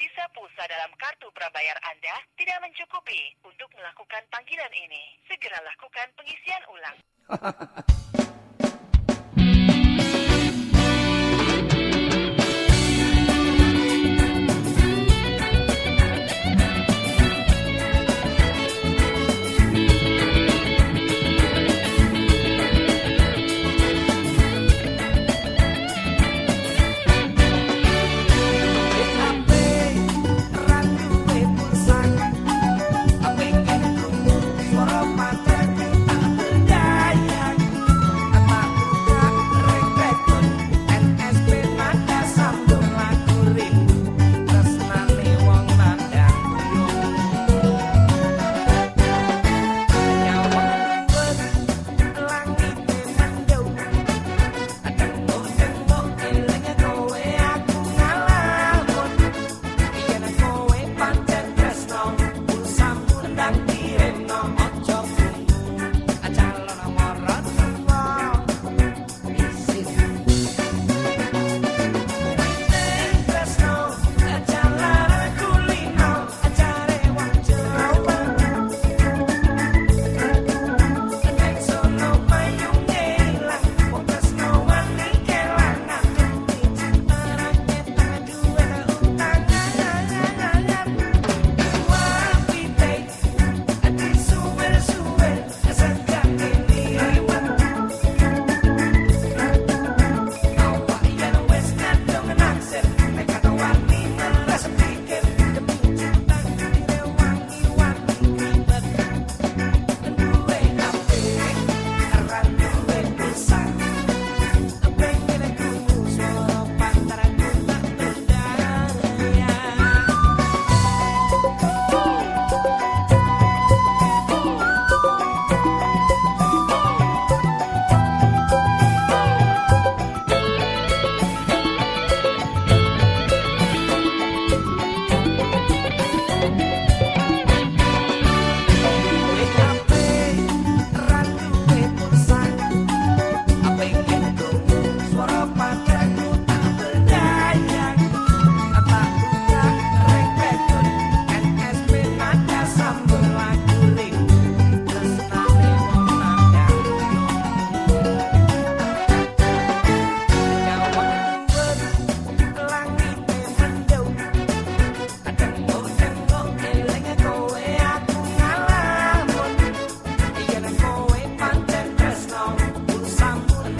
sisa pulsa dalam kartu prabayar Anda tidak mencukupi untuk melakukan panggilan ini. Segera lakukan pengisian ulang.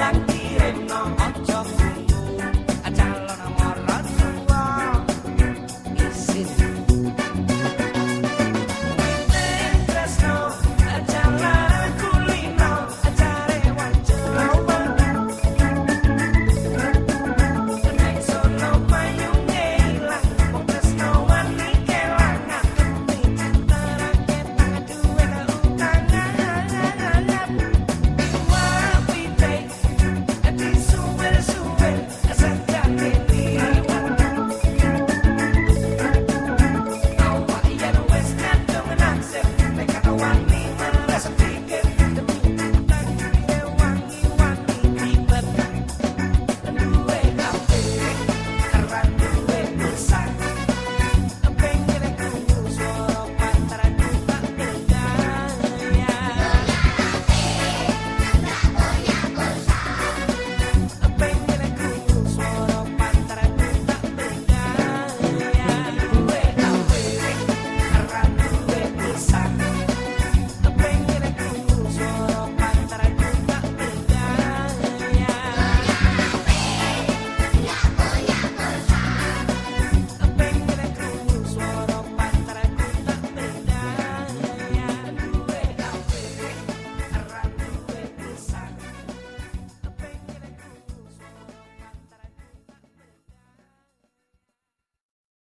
back.